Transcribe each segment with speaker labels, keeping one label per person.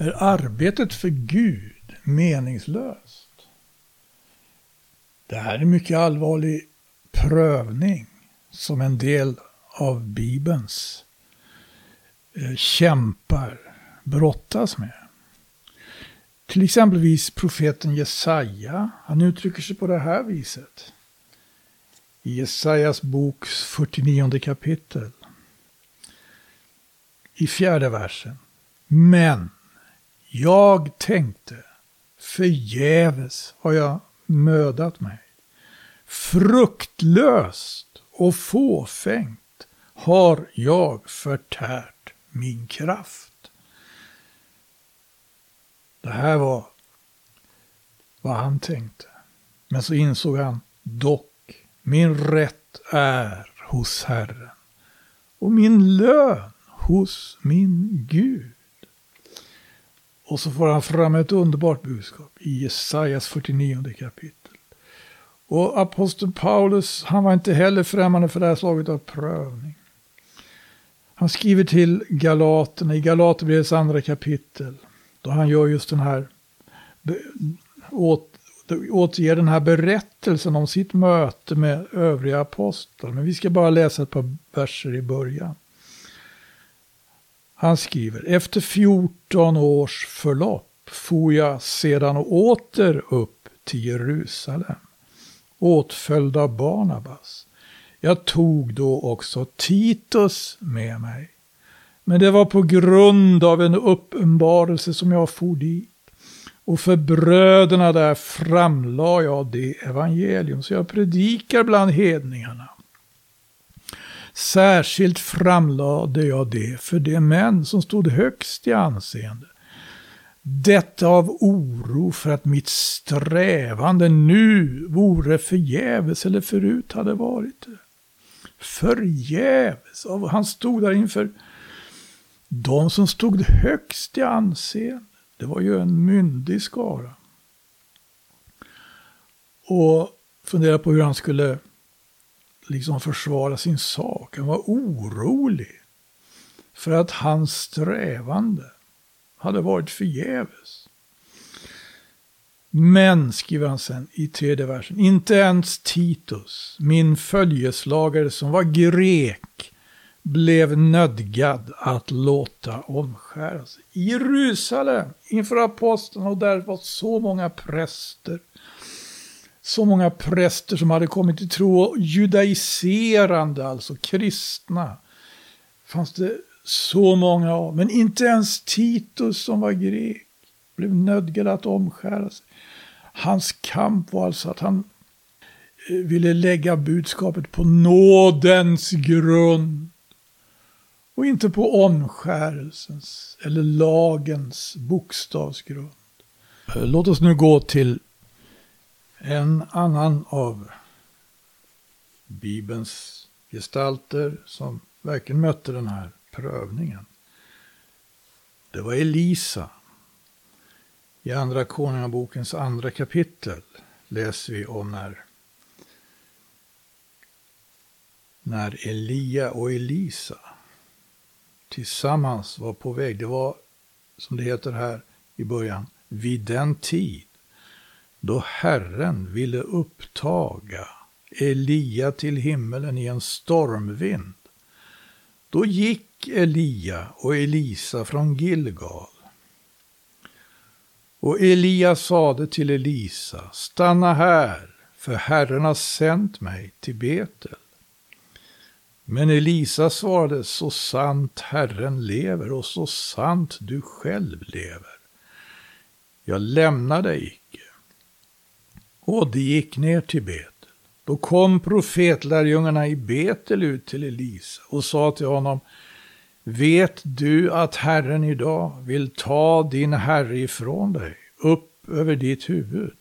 Speaker 1: är arbetet för Gud meningslöst. Det här är en mycket allvarlig prövning som en del av Bibelns eh, kämpar brottas med. Till exempelvis profeten Jesaja, han uttrycker sig på det här viset. I Jesajas boks 49 kapitel. I fjärde versen. Men jag tänkte, förgäves har jag mödat mig. Fruktlöst och fåfängt har jag förtärt min kraft. Det här var vad han tänkte. Men så insåg han, dock, min rätt är hos Herren och min lön hos min Gud. Och så får han fram ett underbart budskap i Jesajas 49 kapitel. Och aposteln Paulus, han var inte heller främmande för det här slaget av prövning. Han skriver till Galaterna i Galaterbrevets andra kapitel. Då han gör just den här, åt, återger den här berättelsen om sitt möte med övriga apostlar. Men vi ska bara läsa ett par verser i början. Han skriver, efter 14 års förlopp for jag sedan åter upp till Jerusalem åtföljd av Barnabas. Jag tog då också Titus med mig. Men det var på grund av en uppenbarelse som jag for dit. Och för bröderna där framlade jag det evangelium, så jag predikar bland hedningarna. Särskilt framlade jag det för de män som stod högst i anseende. Detta av oro för att mitt strävande nu vore förgäves eller förut hade varit det. Förgäves. Han stod där inför de som stod högst i anseende. Det var ju en myndig skara. Och funderade på hur han skulle liksom försvara sin sak. Han var orolig för att hans strävande hade varit förgäves. Men, skriver han sen i tredje versen, inte ens Titus, min följeslagare som var grek, blev nödgad att låta omskära sig. I Jerusalem, inför aposteln och där var så många präster. Så många präster som hade kommit till tro, judaiserande, alltså kristna. Fanns det så många av. Men inte ens Titus som var grek blev nödgad att omskära sig. Hans kamp var alltså att han eh, ville lägga budskapet på nådens grund. Och inte på omskärelsens eller lagens bokstavsgrund. Eh, låt oss nu gå till en annan av Bibelns gestalter som verkligen mötte den här prövningen. Det var Elisa. I Andra Konungabokens andra kapitel läser vi om när, när Elia och Elisa tillsammans var på väg. Det var, som det heter här i början, vid den tid då Herren ville upptaga Elia till himmelen i en stormvind. Då gick Elia och Elisa från Gilgal. Och Elia sade till Elisa, stanna här, för Herren har sänt mig till Betel. Men Elisa svarade, så sant Herren lever och så sant du själv lever. Jag lämnar dig. Och de gick ner till Betel. Då kom profetlärjungarna i Betel ut till Elisa och sa till honom, Vet du att Herren idag vill ta din herre ifrån dig, upp över ditt huvud?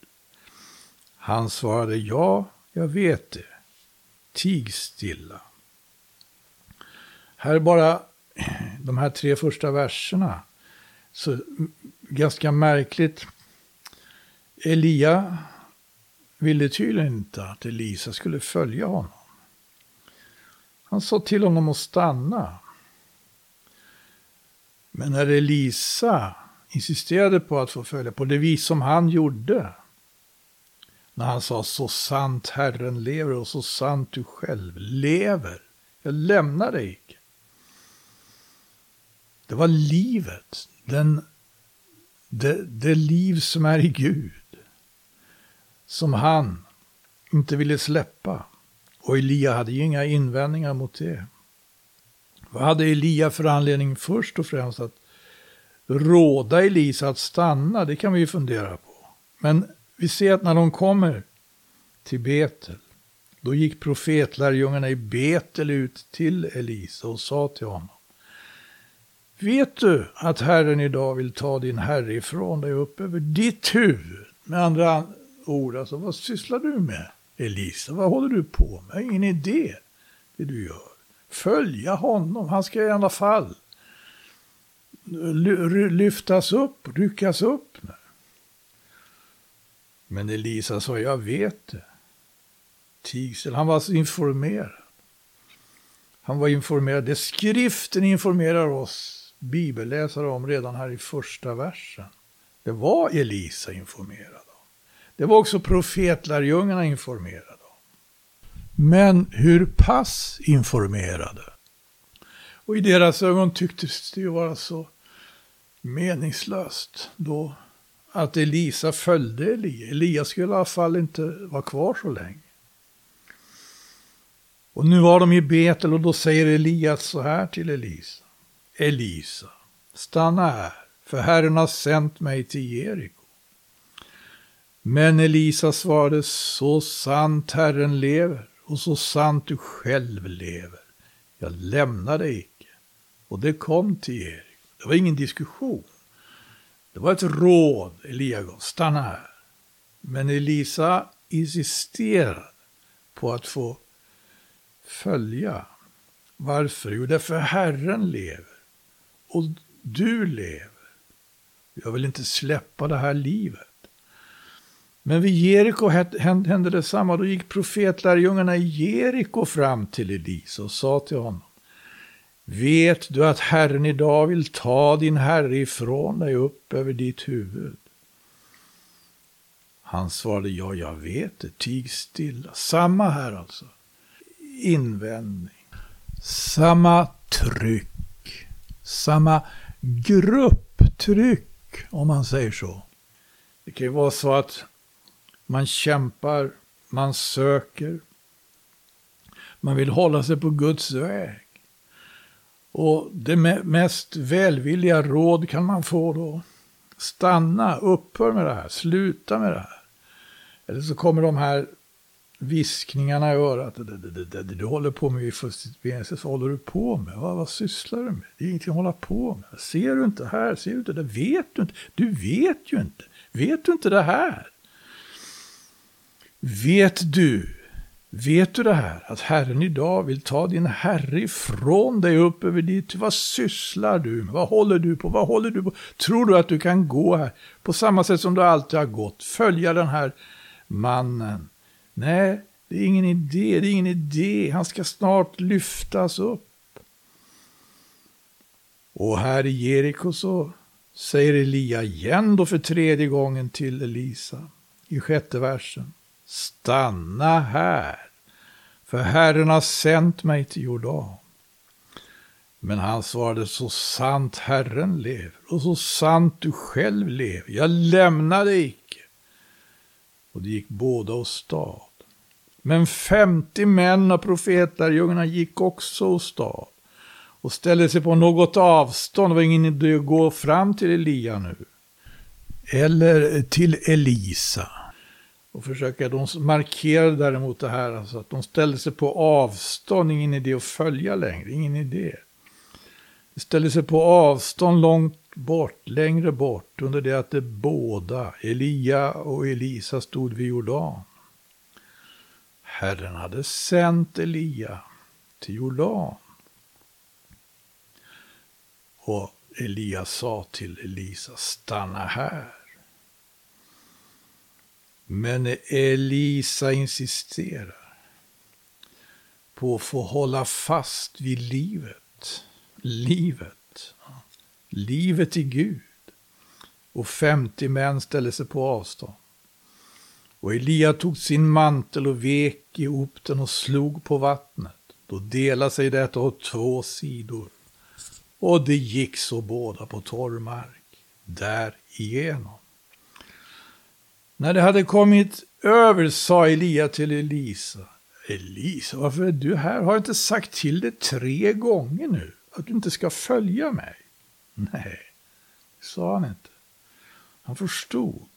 Speaker 1: Han svarade, ja, jag vet det. Tig stilla. Här är bara de här tre första verserna. Så mm, ganska märkligt. Elia ville tydligen inte att Elisa skulle följa honom. Han sa till honom att stanna. Men när Elisa insisterade på att få följa på det vis som han gjorde. När han sa så sant Herren lever och så sant du själv lever. Jag lämnar dig icke. Det var livet, den, det, det liv som är i Gud. Som han inte ville släppa. Och Elia hade ju inga invändningar mot det. Vad hade Elia för anledning först och främst att råda Elisa att stanna? Det kan vi ju fundera på. Men vi ser att när de kommer till Betel, då gick profetlärjungarna i Betel ut till Elisa och sa till honom. Vet du att Herren idag vill ta din herre ifrån dig upp över ditt huvud? Med andra ord, alltså vad sysslar du med Elisa? Vad håller du på med? Ingen idé det du gör. Följa honom, han ska i alla fall lyftas upp, ryckas upp. Men Elisa sa, jag vet det. Tigsel, han var informerad. Han var informerad. Det skriften informerar oss bibelläsare om redan här i första versen. Det var Elisa informerad. Det var också profetlärjungarna informerade om. Men hur pass informerade? Och i deras ögon tycktes det ju vara så meningslöst då att Elisa följde Elia. Elia skulle i alla fall inte vara kvar så länge. Och nu var de i Betel och då säger Elias så här till Elisa. Elisa, stanna här, för Herren har sänt mig till Jeriko. Men Elisa svarade, så sant Herren lever och så sant du själv lever. Jag lämnar dig icke. Och det kom till Erik. Det var ingen diskussion. Det var ett råd Elia gav, stanna här. Men Elisa insisterade på att få följa. Varför? Jo, därför Herren lever och du lever. Jag vill inte släppa det här livet. Men vid Jeriko hände detsamma. Då gick profetlärjungarna i Jeriko fram till Elisa och sa till honom. Vet du att Herren idag vill ta din herre ifrån dig upp över ditt huvud? Han svarade, ja, jag vet det, tig stilla. Samma här alltså. Invändning. Samma tryck samma grupptryck, om man säger så. Det kan ju vara så att man kämpar, man söker, man vill hålla sig på Guds väg. Och det mest välvilliga råd kan man få då. Stanna, upphör med det här, sluta med det här. Eller så kommer de här viskningarna i örat. Det, det, det, det, du håller på med i vad håller du på med? Vad, vad sysslar du med? Det är ingenting att hålla på med. Ser du inte här? Ser du inte det? Vet du inte? Du vet ju inte. Vet du inte det här? Vet du, vet du det här? Att Herren idag vill ta din Herre ifrån dig upp över ditt. Vad sysslar du med? Vad håller du på? Vad håller du på? Tror du att du kan gå här på samma sätt som du alltid har gått? Följa den här mannen Nej, det är ingen idé, det är ingen idé. Han ska snart lyftas upp. Och här i Jeriko så säger Elia igen då för tredje gången till Elisa i sjätte versen. Stanna här, för Herren har sänt mig till Jordan. Men han svarade, så sant Herren lever och så sant du själv lever, jag lämnar dig icke. Och det gick båda åstad. Men 50 män av profetlärjungarna gick också åstad och ställde sig på något avstånd. Det var ingen idé att gå fram till Elia nu. Eller till Elisa. Och försöka, de markerade däremot det här, alltså att de ställde sig på avstånd, ingen idé att följa längre, ingen idé. De ställde sig på avstånd långt bort, längre bort, under det att de båda, Elia och Elisa, stod vid Jordan. Herren hade sänt Elia till Jordan. Och Elia sa till Elisa, stanna här. Men Elisa insisterar på att få hålla fast vid livet. Livet. Livet i Gud. och femtio män ställde sig på avstånd. Och Elia tog sin mantel och vek ihop den och slog på vattnet. Då delade sig detta åt två sidor. Och det gick så båda på torr mark, därigenom. När det hade kommit över sa Elia till Elisa. Elisa, varför är du här? Har jag inte sagt till dig tre gånger nu att du inte ska följa mig? Nej, det sa han inte. Han förstod.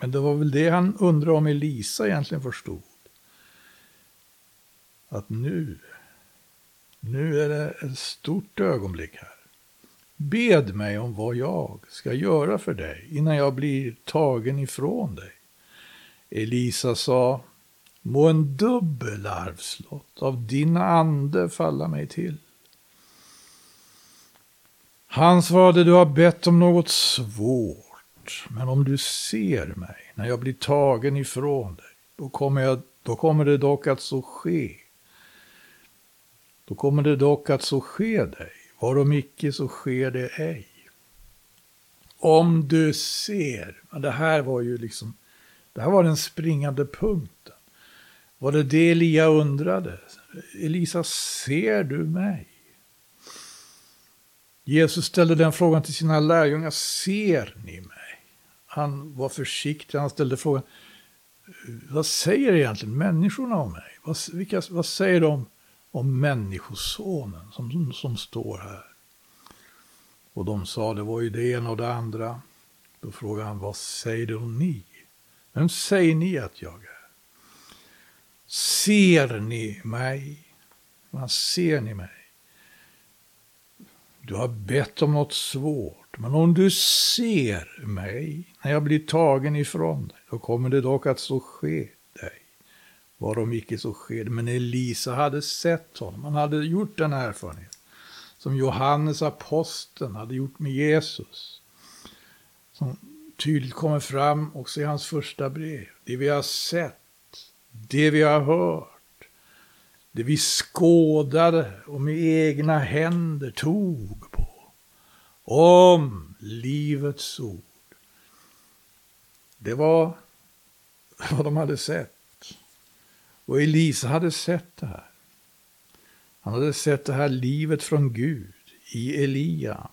Speaker 1: Men det var väl det han undrade om Elisa egentligen förstod. Att nu, nu är det ett stort ögonblick här. Bed mig om vad jag ska göra för dig innan jag blir tagen ifrån dig. Elisa sa, må en dubbel arvslott av din ande falla mig till. Han svarade, du har bett om något svårt, men om du ser mig när jag blir tagen ifrån dig, då kommer, jag, då kommer det dock att så ske. Då kommer det dock att så ske dig, har de icke så sker det ej. Om du ser, det här var ju liksom, det här var den springande punkten. Var det det Elia undrade? Elisa, ser du mig? Jesus ställde den frågan till sina lärjungar, ser ni mig? Han var försiktig, han ställde frågan, vad säger egentligen människorna om mig? Vad, vilka, vad säger de om människosonen som, som står här? Och de sa, det var ju det ena och det andra. Då frågade han, vad säger då ni? Vem säger ni att jag är? Ser ni mig? Vad ser ni mig? Du har bett om något svårt, men om du ser mig när jag blir tagen ifrån dig, då kommer det dock att så ske dig. Varom icke så skedde, Men Elisa hade sett honom, han hade gjort den erfarenhet som Johannes aposteln hade gjort med Jesus. Som tydligt kommer fram också i hans första brev. Det vi har sett, det vi har hört, det vi skådade och med egna händer tog på. Om livets ord. Det var vad de hade sett. Och Elisa hade sett det här. Han hade sett det här livet från Gud i Elia.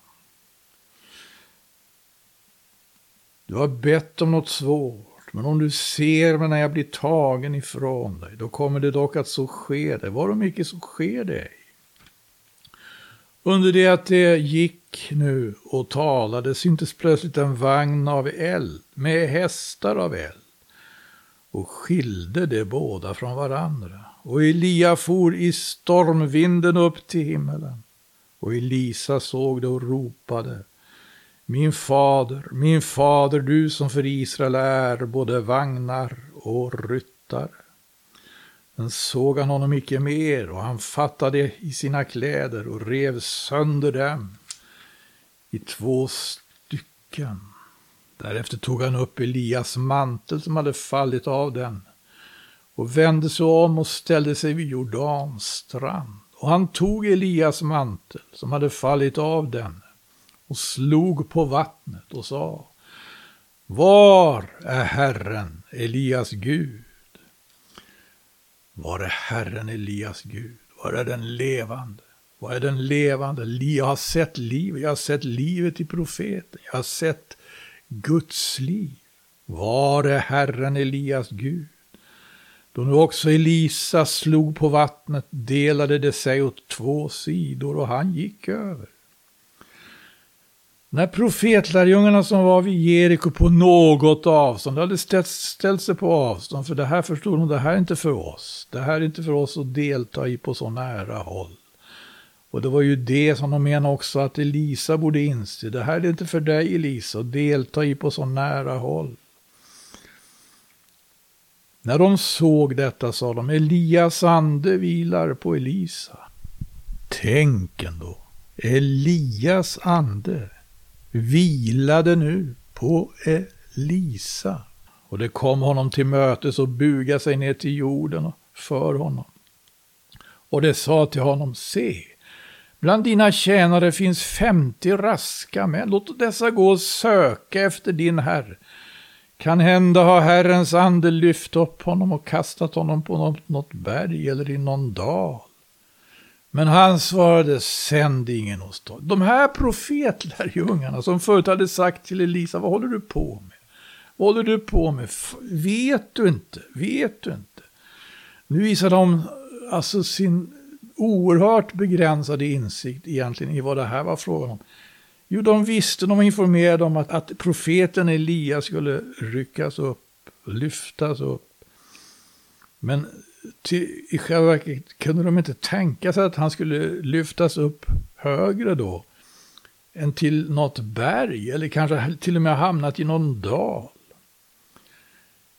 Speaker 1: Du har bett om något svårt. Men om du ser mig när jag blir tagen ifrån dig, då kommer det dock att så ske dig. Varom icke så sker dig. Under det att det gick nu och talade syntes plötsligt en vagn av eld med hästar av eld och skilde de båda från varandra. Och Elia for i stormvinden upp till himmelen. Och Elisa såg det och ropade min fader, min fader, du som för Israel är både vagnar och ryttare. Men såg han honom icke mer, och han fattade i sina kläder och rev sönder dem i två stycken. Därefter tog han upp Elias mantel som hade fallit av den och vände sig om och ställde sig vid Jordans strand. Och han tog Elias mantel som hade fallit av den och slog på vattnet och sa Var är Herren, Elias Gud? Var är Herren, Elias Gud? Var är den levande? Var är den levande? Jag har sett livet, jag har sett livet i profeten, jag har sett Guds liv. Var är Herren, Elias Gud? Då nu också Elisa slog på vattnet delade det sig åt två sidor och han gick över. När profetlärjungarna som var vid Jeriko på något avstånd de hade ställt, ställt sig på avstånd, för det här förstod de, det här är inte för oss. Det här är inte för oss att delta i på så nära håll. Och det var ju det som de menade också att Elisa borde inse. Det här är inte för dig Elisa att delta i på så nära håll. När de såg detta sa de, Elias ande vilar på Elisa. Tänk ändå, Elias ande vilade nu på Elisa. Och det kom honom till mötes och bugade sig ner till jorden för honom. Och det sa till honom, se, Bland dina tjänare finns femtio raska män. Låt dessa gå och söka efter din herre. Kan hända har Herrens ande lyft upp honom och kastat honom på något, något berg eller i någon dal. Men han svarade, sänd ingen hos dem. De här profetlärjungarna som förut hade sagt till Elisa, vad håller du på med? Vad håller du på med? Vet du inte? Vet du inte? Nu visar de alltså sin oerhört begränsade insikt egentligen i vad det här var frågan om. Jo, de visste, de var informerade om att, att profeten Elia skulle ryckas upp, lyftas upp. Men till, i själva verket kunde de inte tänka sig att han skulle lyftas upp högre då. Än till något berg, eller kanske till och med hamnat i någon dal.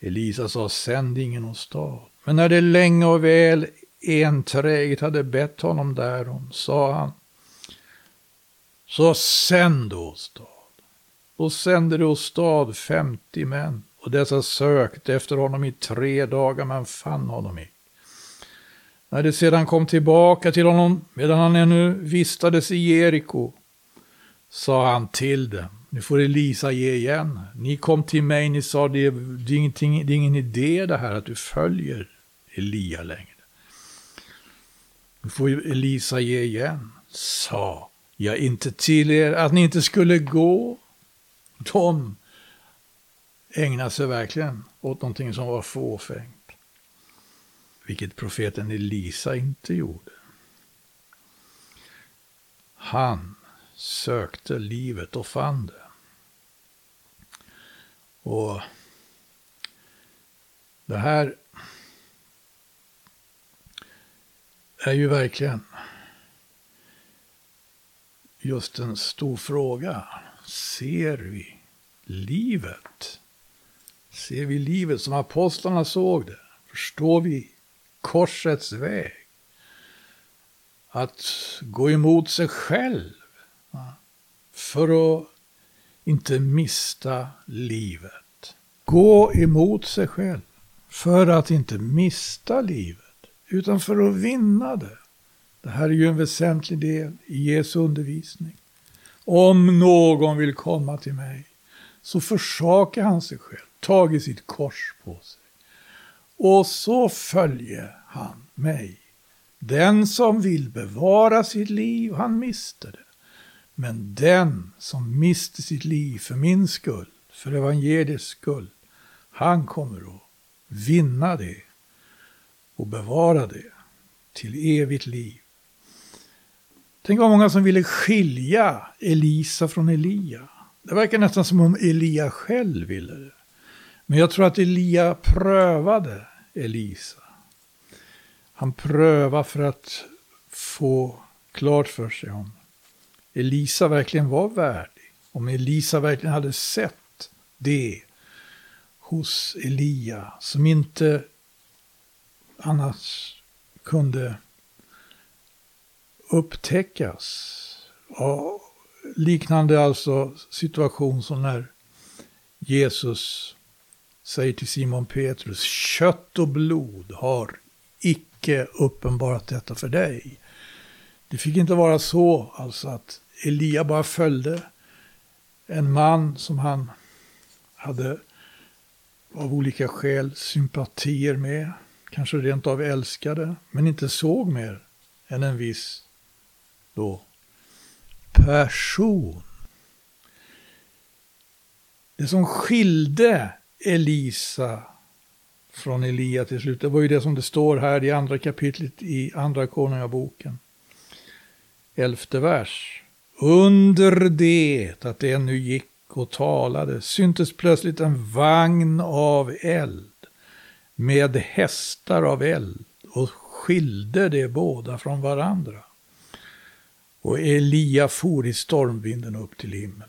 Speaker 1: Elisa sa, sänd ingen åstad. Men när det länge och väl enträget hade bett honom därom, sa han, så sänd åstad. Och sände det åstad femtio män, och dessa sökte efter honom i tre dagar, men fann honom icke. När de sedan kom tillbaka till honom, medan han ännu vistades i Jeriko, sa han till dem, nu får Elisa ge igen. Ni kom till mig, ni sa det, det, är ingenting, det är ingen idé det här att du följer Elia längre. Nu får Elisa ge igen. Sa jag inte till er att ni inte skulle gå? De ägnade sig verkligen åt någonting som var fåfängt. Vilket profeten Elisa inte gjorde. Han sökte livet och fann det. Och det här är ju verkligen just en stor fråga. Ser vi livet? Ser vi livet som apostlarna såg det? Förstår vi korsets väg? Att gå emot sig själv för att inte mista livet. Gå emot sig själv för att inte mista livet, utan för att vinna det. Det här är ju en väsentlig del i Jesu undervisning. Om någon vill komma till mig så försakar han sig själv, tagit sitt kors på sig. Och så följer han mig. Den som vill bevara sitt liv, han mister det. Men den som mister sitt liv för min skull, för evangeliets skull, han kommer att vinna det och bevara det till evigt liv. Tänk vad många som ville skilja Elisa från Elia. Det verkar nästan som om Elia själv ville det. Men jag tror att Elia prövade Elisa. Han prövade för att få klart för sig om Elisa verkligen var värdig. Om Elisa verkligen hade sett det hos Elia som inte annars kunde upptäckas. Och liknande alltså situation som när Jesus säger till Simon Petrus, kött och blod har icke uppenbarat detta för dig. Det fick inte vara så alltså att Elia bara följde en man som han hade av olika skäl sympatier med, kanske rent av älskade, men inte såg mer än en viss då person. Det som skilde Elisa från Elia till slut, det var ju det som det står här i andra kapitlet i andra konungaboken. Elfte vers. Under det att det ännu gick och talade syntes plötsligt en vagn av eld med hästar av eld och skilde de båda från varandra. Och Elia for i stormvinden upp till himmelen.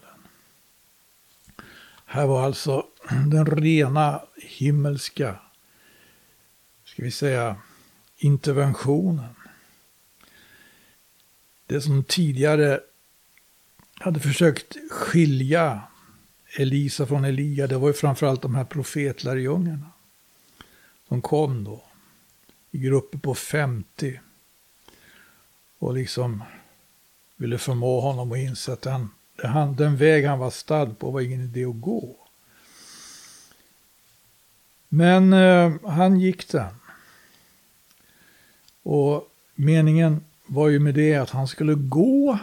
Speaker 1: Här var alltså den rena himmelska, ska vi säga, interventionen. Det som tidigare hade försökt skilja Elisa från Elia, det var ju framförallt de här profetlärjungarna. De kom då i grupper på 50. Och liksom ville förmå honom att inse att han, han, den väg han var stad på var ingen idé att gå. Men eh, han gick den. Och meningen var ju med det att han skulle gå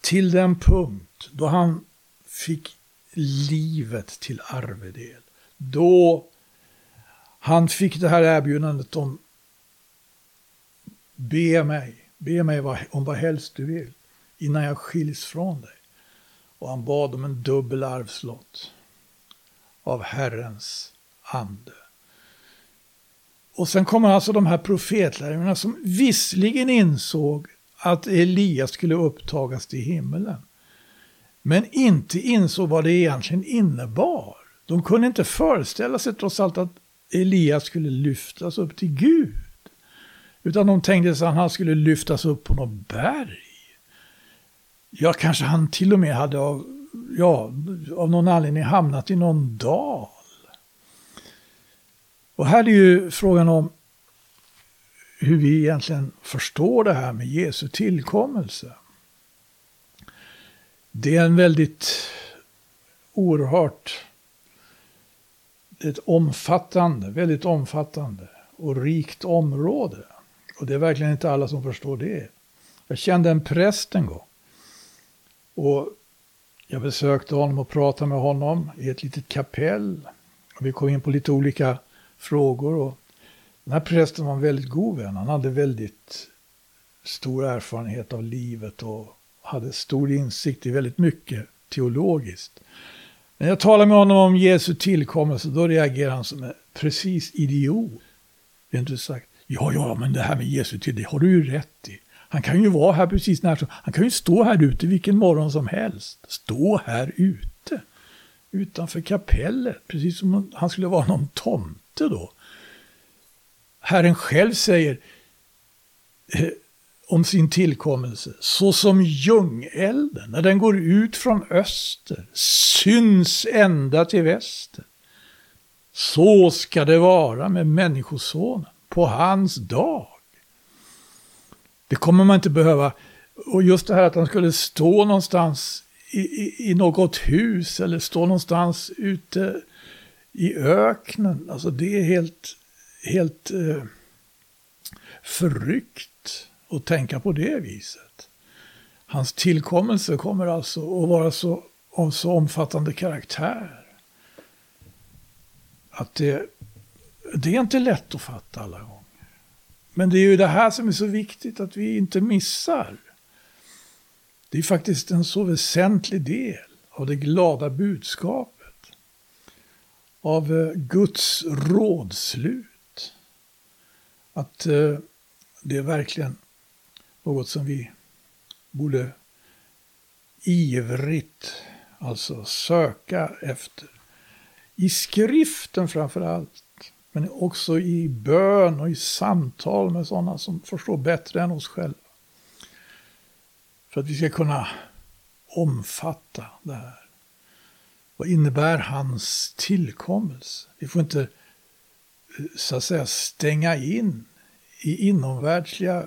Speaker 1: till den punkt då han fick livet till arvedel. Då han fick det här erbjudandet om be mig, be mig om vad helst du vill innan jag skiljs från dig. Och han bad om en dubbel arvslott av Herrens ande. Och sen kommer alltså de här profetlärjungarna som visserligen insåg att Elias skulle upptagas till himmelen. Men inte insåg vad det egentligen innebar. De kunde inte föreställa sig trots allt att Elias skulle lyftas upp till Gud. Utan de tänkte sig att han skulle lyftas upp på något berg. Ja, kanske han till och med hade av, ja, av någon anledning hamnat i någon dal. Och här är ju frågan om hur vi egentligen förstår det här med Jesu tillkommelse. Det är en väldigt oerhört, ett omfattande, väldigt omfattande och rikt område. Och det är verkligen inte alla som förstår det. Jag kände en präst en gång. Och jag besökte honom och pratade med honom i ett litet kapell. Och vi kom in på lite olika frågor. Och den här prästen var en väldigt god vän. Han hade väldigt stor erfarenhet av livet och hade stor insikt i väldigt mycket teologiskt. När jag talar med honom om Jesu tillkommelse, då reagerar han som en precis idiot. Rent ut sagt. Ja, ja, men det här med Jesu tid, det har du ju rätt i. Han kan ju vara här precis när som Han kan ju stå här ute vilken morgon som helst. Stå här ute. Utanför kapellet. Precis som om han skulle vara någon tomte då. Herren själv säger om sin tillkommelse, så som ljungelden, när den går ut från öster, syns ända till väster. Så ska det vara med Människosonen på hans dag. Det kommer man inte behöva. Och just det här att han skulle stå någonstans i, i, i något hus eller stå någonstans ute i öknen. Alltså det är helt, helt eh, förryckt och tänka på det viset. Hans tillkommelse kommer alltså att vara så, av så omfattande karaktär. Att det, det är inte lätt att fatta alla gånger. Men det är ju det här som är så viktigt att vi inte missar. Det är faktiskt en så väsentlig del av det glada budskapet av eh, Guds rådslut. Att eh, det verkligen något som vi borde ivrigt alltså söka efter. I skriften framför allt, men också i bön och i samtal med sådana som förstår bättre än oss själva. För att vi ska kunna omfatta det här. Vad innebär hans tillkommelse? Vi får inte eh, så att säga stänga in i inomvärldsliga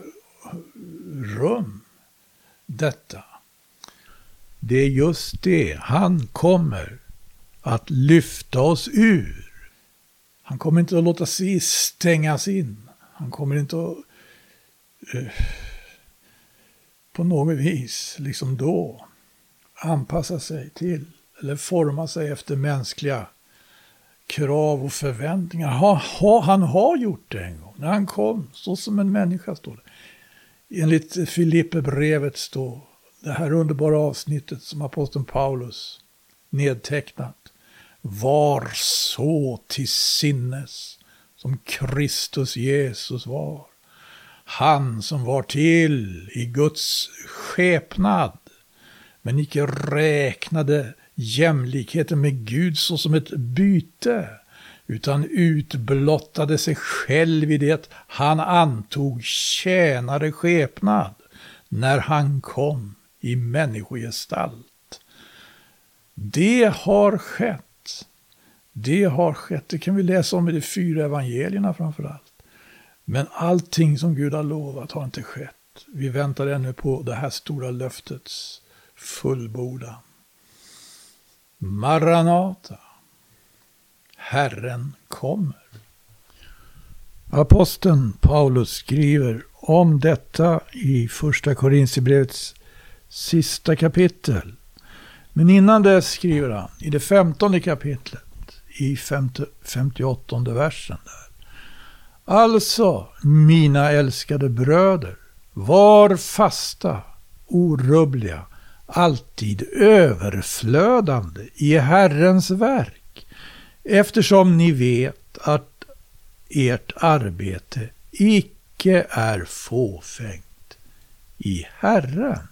Speaker 1: rum detta. Det är just det, han kommer att lyfta oss ur. Han kommer inte att låta sig stängas in. Han kommer inte att eh, på något vis, liksom då, anpassa sig till eller forma sig efter mänskliga krav och förväntningar. Han, han har gjort det en gång, när han kom, så som en människa står det. Enligt Filipperbrevet står det här underbara avsnittet som aposteln Paulus nedtecknat. Var så till sinnes som Kristus Jesus var. Han som var till i Guds skepnad, men icke räknade jämlikheten med Gud såsom ett byte, utan utblottade sig själv i det han antog tjänare skepnad när han kom i människogestalt. Det har skett. Det har skett. Det kan vi läsa om i de fyra evangelierna framför allt. Men allting som Gud har lovat har inte skett. Vi väntar ännu på det här stora löftets fullbordan. Maranata. Herren kommer. Aposteln Paulus skriver om detta i första Korintierbrevets sista kapitel. Men innan dess skriver han i det femtonde kapitlet i 58 versen. Där. Alltså, mina älskade bröder, var fasta, orubbliga, alltid överflödande i Herrens verk, eftersom ni vet att ert arbete icke är fåfängt i Herren.